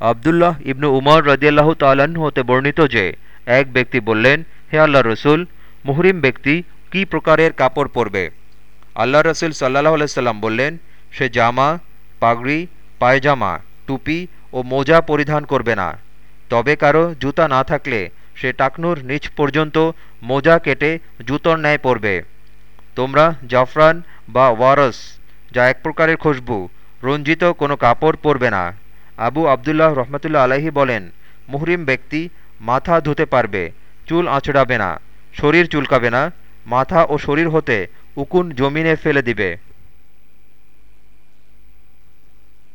আবদুল্লাহ ইবনু উমর রদিয়াল্লাহ তাল্লাহ্ন হতে বর্ণিত যে, এক ব্যক্তি বললেন, হে আল্লাহ রসুল, মুহরিম ব্যক্তি কি প্রকারের কাপড় পরবে? আল্লাহ রসুল সাল্লাহ আলাইসাল্লাম বললেন, সে জামা, পাগড়ি, পায়জামা, টুপি ও মোজা পরিধান করবে না। তবে কারও জুতা না থাকলে সে টাকনুর নিচ পর্যন্ত মোজা কেটে জুতোর ন্যায় পরবে। তোমরা জাফরান বা ওয়ারস, যা এক প্রকারের খুশবু, রঞ্জিত কোনো কাপড় পরবে না। আবু আবদুল্লাহ রহমতুল্লা আলাহি বলেন, মুহরিম ব্যক্তি মাথা ধুতে পারবে, চুল আঁচড়াবে না, শরীর চুলকাবে না, মাথা ও শরীর হতে উকুন জমিনে ফেলে দিবে।